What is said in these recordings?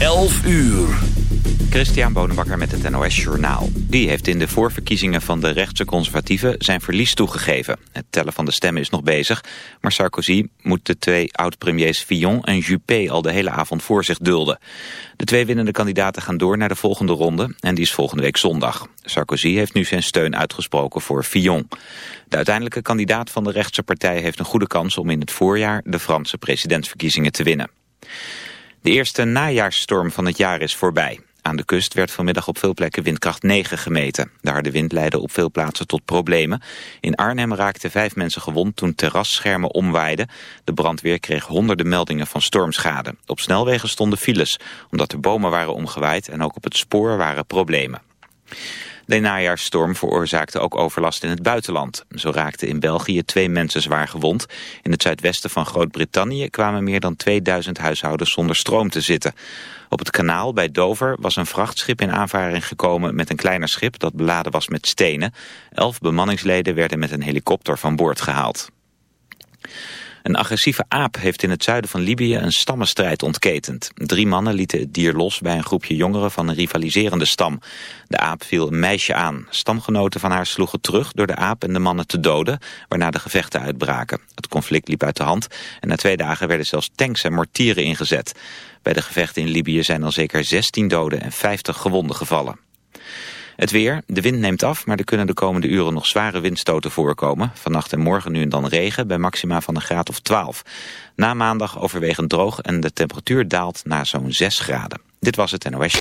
11 uur. Christian Bonenbakker met het NOS Journaal. Die heeft in de voorverkiezingen van de rechtse conservatieven zijn verlies toegegeven. Het tellen van de stemmen is nog bezig, maar Sarkozy moet de twee oud-premiers Fillon en Juppé al de hele avond voor zich dulden. De twee winnende kandidaten gaan door naar de volgende ronde en die is volgende week zondag. Sarkozy heeft nu zijn steun uitgesproken voor Fillon. De uiteindelijke kandidaat van de rechtse partij heeft een goede kans om in het voorjaar de Franse presidentsverkiezingen te winnen. De eerste najaarsstorm van het jaar is voorbij. Aan de kust werd vanmiddag op veel plekken windkracht 9 gemeten. De harde wind leidde op veel plaatsen tot problemen. In Arnhem raakten vijf mensen gewond toen terrasschermen omwaaiden. De brandweer kreeg honderden meldingen van stormschade. Op snelwegen stonden files, omdat er bomen waren omgewaaid en ook op het spoor waren problemen. De najaarsstorm veroorzaakte ook overlast in het buitenland. Zo raakten in België twee mensen zwaar gewond. In het zuidwesten van Groot-Brittannië kwamen meer dan 2000 huishoudens zonder stroom te zitten. Op het kanaal bij Dover was een vrachtschip in aanvaring gekomen met een kleiner schip dat beladen was met stenen. Elf bemanningsleden werden met een helikopter van boord gehaald. Een agressieve aap heeft in het zuiden van Libië een stammenstrijd ontketend. Drie mannen lieten het dier los bij een groepje jongeren van een rivaliserende stam. De aap viel een meisje aan. Stamgenoten van haar sloegen terug door de aap en de mannen te doden, waarna de gevechten uitbraken. Het conflict liep uit de hand en na twee dagen werden zelfs tanks en mortieren ingezet. Bij de gevechten in Libië zijn al zeker 16 doden en 50 gewonden gevallen. Het weer, de wind neemt af, maar er kunnen de komende uren nog zware windstoten voorkomen. Vannacht en morgen nu en dan regen bij maxima van een graad of 12. Na maandag overwegend droog en de temperatuur daalt naar zo'n 6 graden. Dit was het NOS.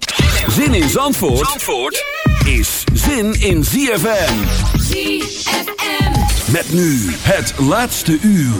Zin in Zandvoort, Zandvoort is zin in ZFM. ZFM. Met nu het laatste uur.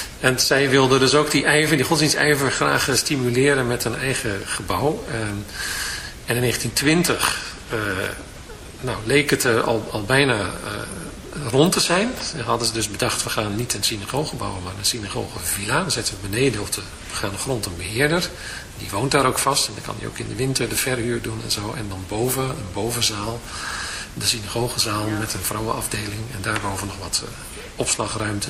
En zij wilden dus ook die ijver, die godsdienstijver graag stimuleren met een eigen gebouw. En, en in 1920 nou, leek het er al, al bijna rond te zijn. Dan hadden ze dus bedacht, we gaan niet een synagoge bouwen, maar een synagogevilla. Dan zetten we beneden op de begaande grond een beheerder. Die woont daar ook vast en dan kan hij ook in de winter de verhuur doen en zo. En dan boven, een bovenzaal, de synagogezaal met een vrouwenafdeling. En daarboven nog wat uh, opslagruimte.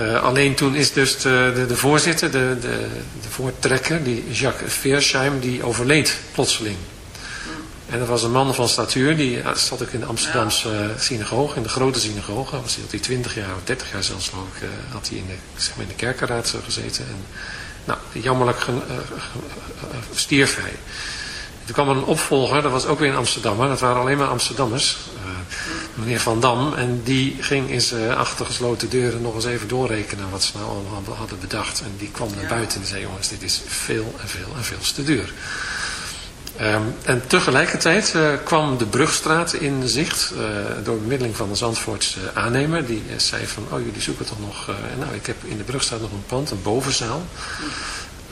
Uh, alleen toen is dus de, de, de voorzitter, de, de, de voortrekker, die Jacques Veersheim, die overleed plotseling. En dat was een man van statuur, die zat ook in de Amsterdamse uh, synagoge, in de grote synagoge. Was hij 20 jaar of 30 jaar zelfs had hij in de, zeg maar de kerkenraad gezeten. En, nou, jammerlijk stierf hij. Toen kwam een opvolger, dat was ook weer in Amsterdam, dat waren alleen maar Amsterdammers. Meneer Van Dam, en die ging in zijn achtergesloten deuren nog eens even doorrekenen wat ze nou allemaal hadden bedacht. En die kwam naar buiten en zei, jongens, dit is veel en veel en veel te duur. Um, en tegelijkertijd uh, kwam de Brugstraat in zicht uh, door bemiddeling van de Zandvoortse aannemer. Die zei van, oh jullie zoeken toch nog, nou ik heb in de Brugstraat nog een pand, een bovenzaal.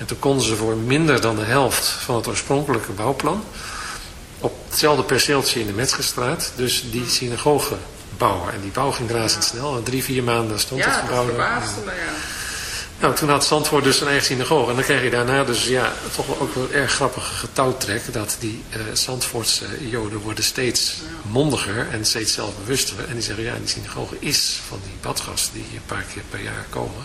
En toen konden ze voor minder dan de helft van het oorspronkelijke bouwplan... op hetzelfde perceeltje in de Metzgerstraat, dus die synagoge bouwen. En die bouw ging razendsnel. En drie, vier maanden stond ja, het gebouw. Ja, dat me, ja. Nou, toen had Zandvoort dus een eigen synagoge. En dan krijg je daarna dus ja, toch wel ook wel erg grappige getouwtrek. Dat die uh, Zandvoortse joden worden steeds mondiger en steeds zelfbewuster. En die zeggen, ja, die synagoge is van die badgasten die een paar keer per jaar komen.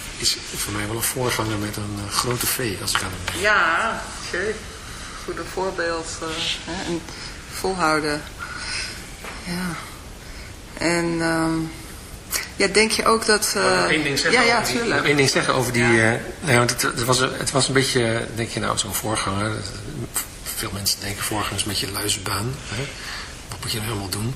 is voor mij wel een voorganger met een uh, grote V, als ik aan hem denk. Ja, oké. Goede voorbeeld. Uh, hè, en volhouden. Ja. En um, ja, denk je ook dat... Uh, één ding zeggen ja, ja, over die, nog één ding zeggen over die... Ja. nou, want het, het, was, het was een beetje, denk je nou, zo'n voorganger. Veel mensen denken voorganger is een beetje luisbaan. Hè? Wat moet je nou helemaal doen?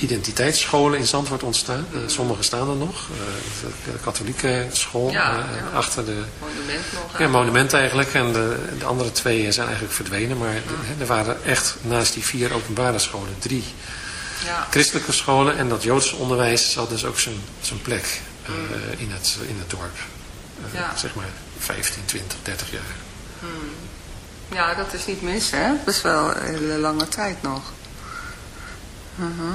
identiteitsscholen in Zandvoort ontstaan. Uh, sommige staan er nog. Uh, de katholieke school ja, ja. Achter de... Monument nog. Ja, monument eigenlijk. En de, de, andere twee zijn eigenlijk verdwenen. Maar de, er waren echt naast die vier openbare scholen drie ja. christelijke scholen. En dat Joodse onderwijs had dus ook zijn, zijn plek mm. in, het, in het dorp. Ja. Zeg maar 15, 20, 30 jaar. Mm. Ja, dat is niet mis hè. Best wel een hele lange tijd nog. Uh -huh.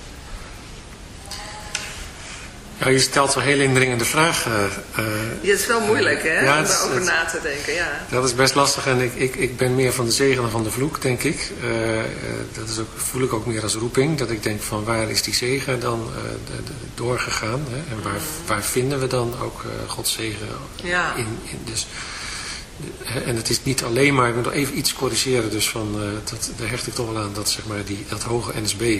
Ja, je stelt wel hele indringende vragen. Uh, ja, het is wel moeilijk, hè, ja, om erover na te denken, ja. Dat is best lastig en ik, ik, ik ben meer van de zegen dan van de vloek, denk ik. Uh, dat is ook, voel ik ook meer als roeping, dat ik denk van waar is die zegen dan uh, de, de, doorgegaan? Hè? En waar, mm. waar vinden we dan ook Gods zegen ja. in? in dus, en het is niet alleen maar, ik moet nog even iets corrigeren, dus van, dat, daar hecht ik toch wel aan dat, zeg maar, die, dat hoge NSB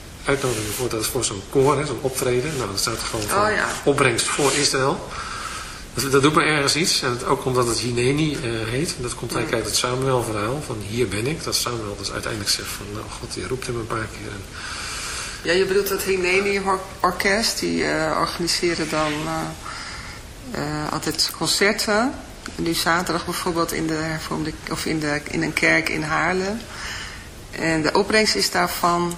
uitnodiging voor, dat is voor zo'n koor, zo'n optreden. Nou, dat staat er gewoon voor Oh, ja. opbrengst voor Israël. Dat, dat doet me ergens iets. En het- ook omdat het Hineni eh, heet. En dat komt eigenlijk uit het Samuel verhaal. Van hier ben ik. Dat Samuel dus uiteindelijk zegt van, nou god, die roept hem een paar keer. En, Ja, je bedoelt het Hineni Orkest, die eh, organiseren dan eh, altijd concerten. Nu zaterdag bijvoorbeeld in, de hervormde, of in, de, in een kerk in Haarlem. En de opbrengst is daarvan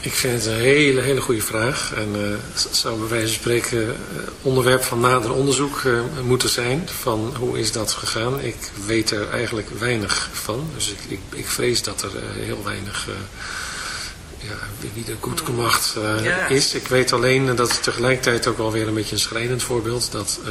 Ik vind het een hele, hele goede vraag. En eh, het zou bij wijze van spreken eh, onderwerp van nader onderzoek eh, moeten zijn. Van hoe is dat gegaan? Ik weet er eigenlijk weinig van. Dus ik, ik, ik vrees dat er eh, heel weinig ja, wie goed gemacht uh, Ja. is. Ik weet alleen, en dat is tegelijkertijd ook alweer een beetje een schrijnend voorbeeld, dat uh,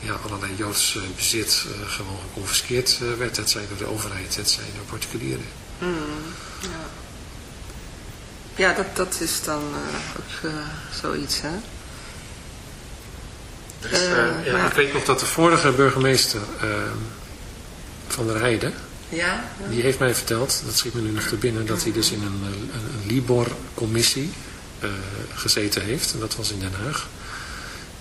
ja, allerlei Joods bezit gewoon geconfiskeerd werd. Het zij door de overheid, het zij door particulieren. Mm, ja, ja dat, dat is dan ook zoiets hè. Dus, uh, ja, ik weet nog dat de vorige burgemeester uh, van der Heijden, ja, ja. die heeft mij verteld, dat schiet me nu nog te binnen, dat hij dus in een, een, een Libor-commissie uh, gezeten heeft. En dat was in Den Haag.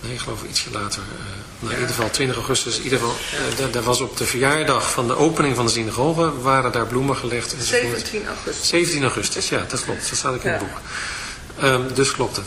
Nee, ik geloof ietsje later. Uh, nou, in ieder geval 20 augustus. In ieder geval, uh, daar was op de verjaardag van de opening van de synagoge, waren daar bloemen gelegd. 17 augustus. 17 augustus, ja, dat klopt. Dat staat ook in het boek. Um, dus klopt het.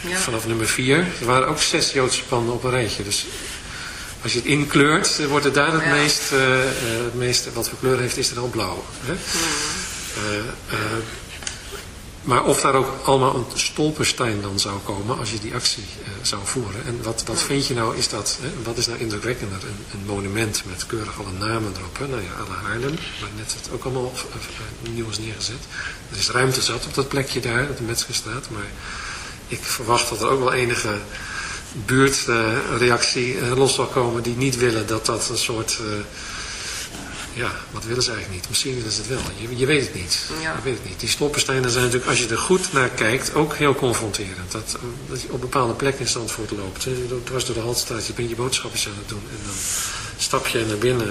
Ja. Vanaf nummer 4. Er waren ook zes Joodse panden op een rijtje. Dus als je het inkleurt, wordt het daar het, ja. meest, uh, het meest, wat voor kleur heeft, is er al blauw. Hè? Uh, uh, maar of daar ook allemaal een stolperstein dan zou komen als je die actie zou voeren. En wat, wat vind je nou, is dat, hè? wat is nou indrukwekkender? Een, een, monument met keurig alle namen erop. Hè? Nou ja, alle Haarlem, waar net het ook allemaal nieuw is neergezet. Er is ruimte zat op dat plekje daar, op de Metzgerstraat, maar ik verwacht dat er ook wel enige buurtreactie uh, uh, los zal komen die niet willen dat dat een soort... Uh, ja, wat willen ze eigenlijk niet? Misschien willen ze het wel. Je, je weet het niet. Ja. Je weet het niet. Die stolpersteinen zijn natuurlijk, als je er goed naar kijkt, ook heel confronterend. Dat, dat je op bepaalde plekken in Zandvoort loopt. Je dwars door de Haltstraat, je bent je boodschapjes aan het doen. En dan stap je naar binnen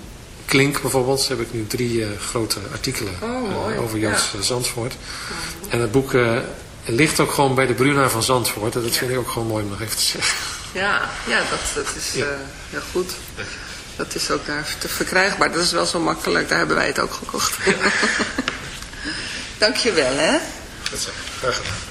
Klink bijvoorbeeld, heb ik nu drie grote artikelen oh, over Joods ja. Zandvoort. En het boek ligt ook gewoon bij de Bruna van Zandvoort. En dat vind ik ook gewoon mooi om nog even te zeggen. Ja, ja dat, dat is ja. Heel goed. Dat is ook daar te verkrijgbaar. Dat is wel zo makkelijk. Daar hebben wij het ook gekocht. Ja. Dank je wel, hè? Graag gedaan.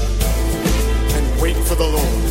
Wait for the Lord.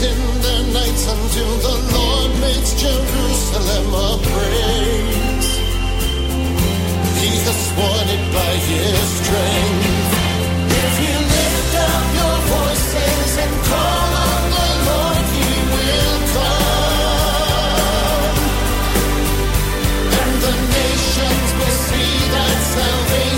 in their nights until the Lord makes Jerusalem a praise. He has sworn it by his strength. If you lift up your voices and call on the Lord, he will come. And the nations will see that salvation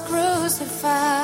Crucified.